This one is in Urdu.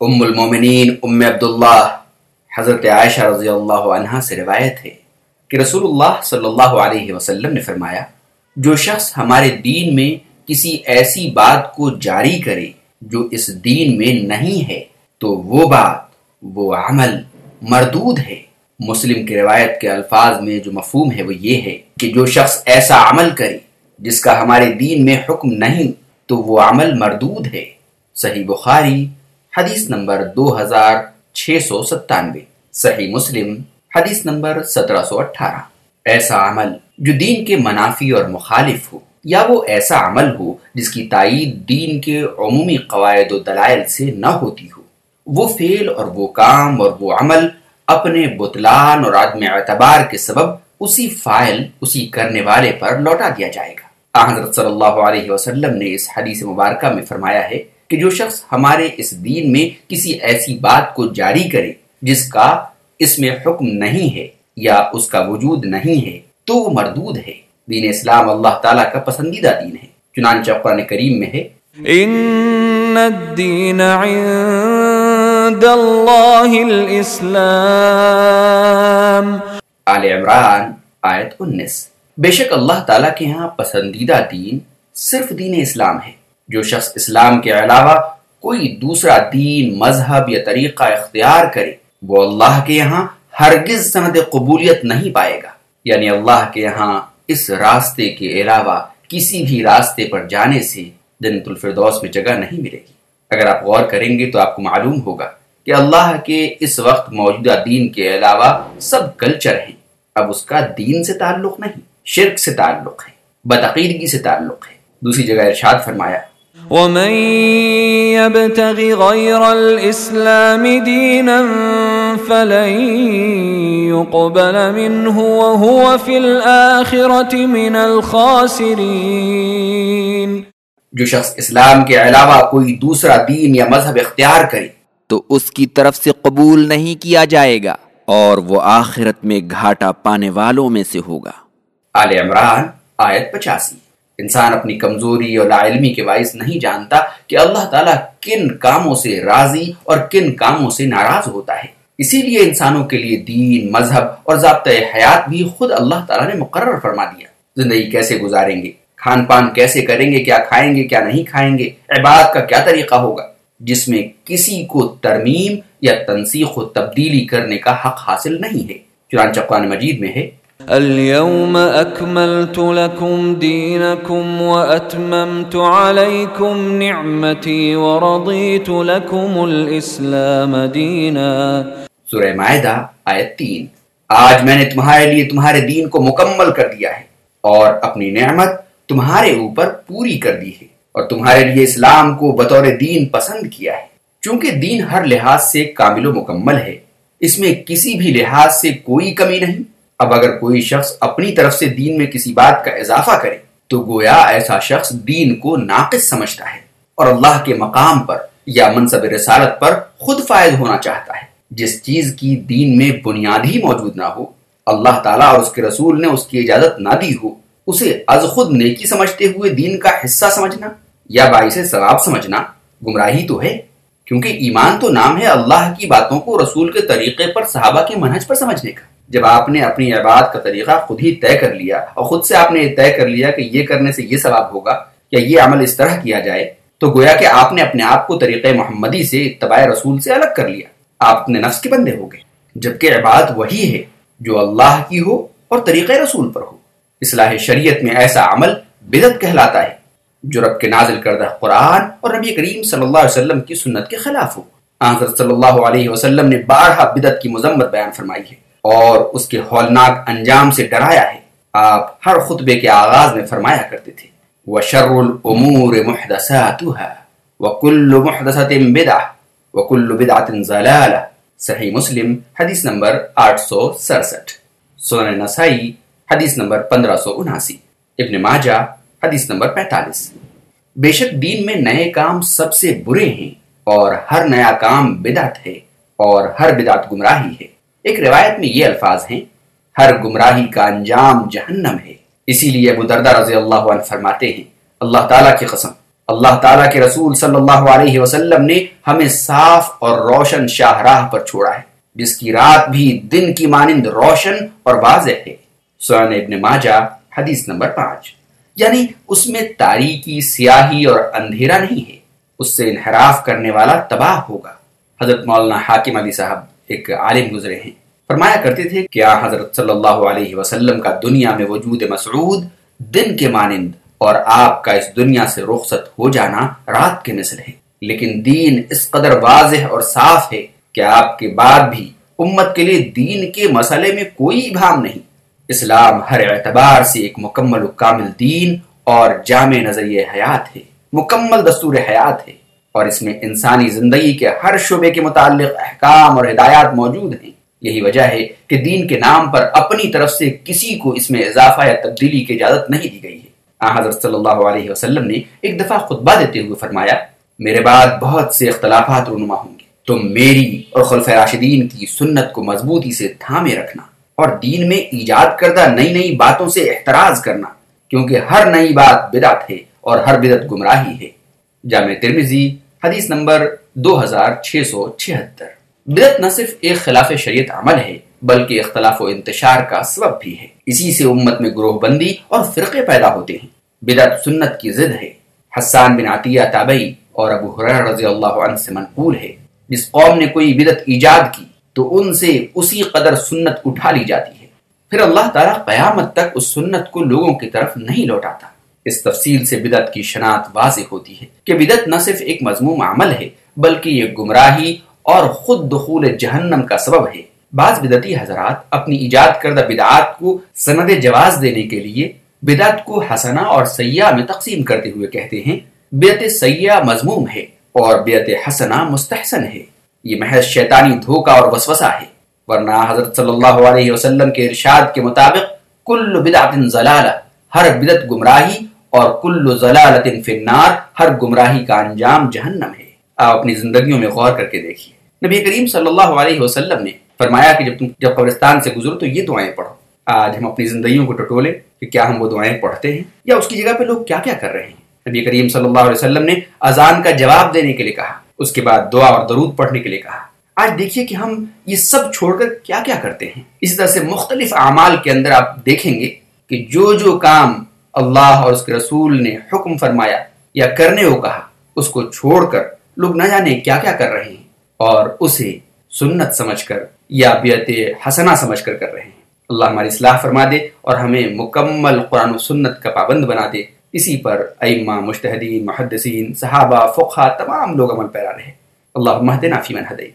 ام المومنین ام عبداللہ حضرت عائشہ رضی اللہ عنہ سے روایت ہے کہ رسول اللہ صلی اللہ علیہ وسلم نے فرمایا، جو شخص ہمارے دین میں کسی ایسی بات کو جاری کرے جو اس دین میں نہیں ہے، تو وہ بات، وہ عمل مردود ہے۔ مسلم کی روایت کے الفاظ میں جو مفہوم ہے وہ یہ ہے کہ جو شخص ایسا عمل کرے جس کا ہمارے دین میں حکم نہیں، تو وہ عمل مردود ہے۔ صحیح بخاری حدیث نمبر دو ہزار چھ سو ستانوے، صحیح مسلم، حدیث نمبر سترہ سو اٹھارہ۔ ایسا عمل جو دین کے منافی اور مخالف ہو، یا وہ ایسا عمل ہو جس کی تائید دین کے عمومی قواعد و دلائل سے نہ ہوتی ہو۔ وہ فعل اور وہ کام اور وہ عمل اپنے بطلان اور عدم اعتبار کے سبب اسی فائل، اسی کرنے والے پر لوٹا دیا جائے گا۔ حضرت صلی اللہ علیہ وسلم نے اس حدیث مبارکہ میں فرمایا ہے کہ جو شخص ہمارے اس دین میں کسی ایسی بات کو جاری کرے جس کا اس میں حکم نہیں ہے یا اس کا وجود نہیں ہے تو وہ مردود ہے۔ دین اسلام اللہ تعالیٰ کا پسندیدہ دین ہے۔ چنانچہ قرآن کریم میں ہے۔ ان الدین عند اللہ الاسلام۔ آل عمران آیت انیس۔ بے شک اللہ تعالیٰ کے ہاں پسندیدہ دین صرف دین اسلام ہے۔ جو شخص اسلام کے علاوہ کوئی دوسرا دین، مذہب یا طریقہ اختیار کرے، وہ اللہ کے یہاں ہرگز سند قبولیت نہیں پائے گا۔ یعنی اللہ کے یہاں اس راستے کے علاوہ کسی بھی راستے پر جانے سے جنت الفردوس میں جگہ نہیں ملے گی۔ اگر آپ غور کریں گے تو آپ کو معلوم ہوگا کہ اللہ کے اس وقت موجودہ دین کے علاوہ سب کلچر ہیں۔ اب اس کا دین سے تعلق نہیں، شرک سے تعلق ہے بدعقیدگی سے تعلق ہے۔ دوسری جگہ ارشاد فرمایا ومن يبتغ غير الاسلام دينا فلن يقبل منه وهو في الاخره من الخاسرين. جو شخص اسلام کے علاوہ کوئی دوسرا دین یا مذہب اختیار کرے تو اس کی طرف سے قبول نہیں کیا جائے گا اور وہ آخرت میں گھاٹا پانے والوں میں سے ہوگا۔ آل عمران آیت پچاسی۔ انسان اپنی کمزوری اور لا علمی کے باعث نہیں جانتا کہ اللہ تعالیٰ کن کاموں سے راضی اور کن کاموں سے ناراض ہوتا ہے۔ اسی لیے انسانوں کے لیے دین، مذہب اور ضابطۂ حیات بھی خود اللہ تعالیٰ نے مقرر فرما دیا۔ زندگی کیسے گزاریں گے؟ کھان پان کیسے کریں گے؟ کیا کھائیں گے؟ کیا نہیں کھائیں گے؟ عبادت کا کیا طریقہ ہوگا؟ جس میں کسی کو ترمیم یا تنسیخ و تبدیلی کرنے کا حق حاصل نہیں ہے۔ چنانچہ قرآن مجید میں ہے اليوم اكملت لكم دينكم واتممت عليكم نعمتي ورضيت لكم الاسلام دينا. سورہ معاہدہ آیت تین۔ آج میں نے تمہارے لیے تمہارے دین کو مکمل کر دیا ہے اور اپنی نعمت تمہارے اوپر پوری کر دی ہے اور تمہارے لیے اسلام کو بطور دین پسند کیا ہے۔ چونکہ دین ہر لحاظ سے کامل و مکمل ہے، اس میں کسی بھی لحاظ سے کوئی کمی نہیں۔ اب اگر کوئی شخص اپنی طرف سے دین میں کسی بات کا اضافہ کرے، تو گویا ایسا شخص دین کو ناقص سمجھتا ہے اور اللہ کے مقام پر یا منصب رسالت پر خود فائد ہونا چاہتا ہے۔ جس چیز کی دین میں بنیاد ہی موجود نہ ہو، اللہ تعالیٰ اور اس کے رسول نے اس کی اجازت نہ دی ہو، اسے از خود نیکی سمجھتے ہوئے دین کا حصہ سمجھنا یا باعث ثواب سمجھنا گمراہی تو ہے۔ کیونکہ ایمان تو نام ہے اللہ کی باتوں کو رسول کے طریقے پر، صحابہ کے منہج پر سمجھنے کا۔ جب آپ نے اپنی عبادت کا طریقہ خود ہی طے کر لیا اور خود سے آپ نے طے کر لیا کہ یہ کرنے سے یہ ثواب ہوگا یا یہ عمل اس طرح کیا جائے، تو گویا کہ آپ نے اپنے آپ کو طریقہ محمدی سے، اتباع رسول سے الگ کر لیا۔ آپ اپنے نفس کے بندے ہو گئے۔ جبکہ عبادت وہی ہے جو اللہ کی ہو اور طریقہ رسول پر ہو۔ اصلاح شریعت میں ایسا عمل بدت کہلاتا ہے۔ جو رب کے نازل کردہ قرآن اور نبی کریم صلی اللہ علیہ وسلم کی سنت کے خلاف ہو۔ حضرت صلی اللہ علیہ وسلم نے بارہا بدت کی مذمت بیان فرمائی ہے اور اس کے ہولناک انجام سے ڈرایا ہے۔ آپ ہر خطبے کے آغاز میں فرمایا کرتے تھے، وَشَرُّ الْأُمُورِ مُحْدَثَاتُهَا وَكُلُّ مُحْدَثَةٍ بِدْعَةٍ وَكُلُّ بِدْعَةٍ زَلَالَةٍ صحیح مسلم، حدیث نمبر 867 سنن نسائی، حدیث نمبر 1579 ابن ماجہ حدیث نمبر 45 بے شک دین میں نئے کام سب سے برے ہیں اور ہر نیا کام بدعت ہے اور ہر بدعت گمراہی ہے۔ ایک روایت میں یہ الفاظ ہیں، ہر گمراہی کا انجام جہنم ہے۔ اسی لیے ابو دردہ رضی اللہ عنہ فرماتے ہیں، اللہ تعالیٰ کی قسم، اللہ تعالیٰ کے رسول صلی اللہ علیہ وسلم نے ہمیں صاف اور روشن شاہراہ پر چھوڑا ہے، جس کی رات بھی دن کی مانند روشن اور واضح ہے۔ سوان ابن ماجہ، حدیث نمبر پانچ۔ یعنی اس میں تاریکی، سیاہی اور اندھیرا نہیں ہے۔ اس سے انحراف کرنے والا تباہ ہوگا۔ حضرت مولانا حاکم علی صاحب ایک عالم گزرے ہیں۔ فرمایا کرتے تھے کہ حضرت صلی اللہ علیہ وسلم کا دنیا میں وجود مسعود دن کے مانند اور آپ کا اس دنیا سے رخصت ہو جانا رات کے مثل ہے؟ لیکن دین اس قدر واضح اور صاف ہے کہ آپ کے بعد بھی امت کے لیے دین کے مسئلے میں کوئی بھام نہیں۔ اسلام ہر اعتبار سے ایک مکمل و کامل دین اور جامع نظریہ حیات ہے، مکمل دستور حیات ہے۔ اور اس میں انسانی زندگی کے ہر شعبے کے متعلق احکام اور ہدایات موجود ہیں۔ یہی وجہ ہے کہ دین کے نام پر اپنی طرف سے کسی کو اس میں اضافہ یا تبدیلی کی اجازت نہیں دی گئی ہے۔ حضرت صلی اللہ علیہ وسلم نے ایک دفعہ خطبہ دیتے ہوئے فرمایا، میرے بعد بہت سے اختلافات رونما ہوں گے۔ تم میری اور خلف راشدین کی سنت کو مضبوطی سے تھامے رکھنا۔ اور دین میں ایجاد کردہ نئی نئی باتوں سے احتراز کرنا، کیونکہ ہر نئی بات بدعت ہے اور ہر بدعت گمراہی ہے۔ جامع ترمیزی حدیث نمبر دو ہزار چھ سو چھہتر۔ بدعت نہ صرف ایک خلاف شریعت عمل ہے، بلکہ اختلاف و انتشار کا سبب بھی ہے۔ اسی سے امت میں گروہ بندی اور فرقے پیدا ہوتے ہیں۔ بدعت سنت کی ضد ہے۔ حسان بن عطیہ تابعی اور ابو حریر رضی اللہ عنہ سے منقول ہے۔ جس قوم نے کوئی بدعت ایجاد کی تو ان سے اسی قدر سنت اٹھا لی جاتی ہے۔ پھر اللہ تعالیٰ قیامت تک اس سنت کو لوگوں کی طرف نہیں لوٹاتا۔ اس تفصیل سے بدعت کی شناخت واضح ہوتی ہے کہ بدعت نہ صرف ایک مضموم عمل ہے، بلکہ یہ گمراہی اور خود دخول جہنم کا سبب ہے۔ بعض بدعتی حضرات اپنی ایجاد کردہ بدعات کو سند جواز دینے کے لیے بدعت کو حسنہ اور سیاح میں تقسیم کرتے ہوئے کہتے ہیں، بیعت سیاح مضموم ہے اور بیعت حسنہ مستحسن ہے۔ یہ محض شیطانی دھوکہ اور وسوسہ ہے، ورنہ حضرت صلی اللہ علیہ وسلم کے ارشاد کے مطابق کل بدعت زلالہ ہر بدعت گمراہی اور کل زلالت فی النار، ہر گمراہی کا انجام جہنم ہے۔ آپ اپنی زندگیوں میں غور کر کے دیکھیے۔ نبی کریم صلی اللہ علیہ وسلم نے فرمایا کہ جب تم جب قبرستان سے گزرو تو یہ دعائیں پڑھو۔ آج ہم اپنی زندگیوں کو ٹٹولے کہ کیا ہم وہ دعائیں پڑھتے ہیں یا اس کی جگہ پہ لوگ کیا کیا کر رہے ہیں؟ نبی کریم صلی اللہ علیہ وسلم نے اذان کا جواب دینے کے لیے کہا۔ اس کے بعد دعا اور درود پڑھنے کے لیے کہا۔ آج دیکھیے کہ ہم یہ سب چھوڑ کر کیا کیا کرتے ہیں۔ اس طرح سے مختلف اعمال کے اندر آپ دیکھیں گے کہ جو جو کام اللہ اور اس کے رسول نے حکم فرمایا یا کرنے کو کہا، اس کو چھوڑ کر لوگ نہ جانے کیا کیا کر رہے ہیں اور اسے سنت سمجھ کر یا بیعت حسنہ سمجھ کر کر رہے ہیں۔ اللہ ہماری اصلاح فرما دے اور ہمیں مکمل قرآن و سنت کا پابند بنا دے۔ اسی پر ائمہ مشتحدین محدثین، صحابہ فقہ تمام لوگ عمل پیرا رہے۔ اللہ مہدنا فی من ہدئی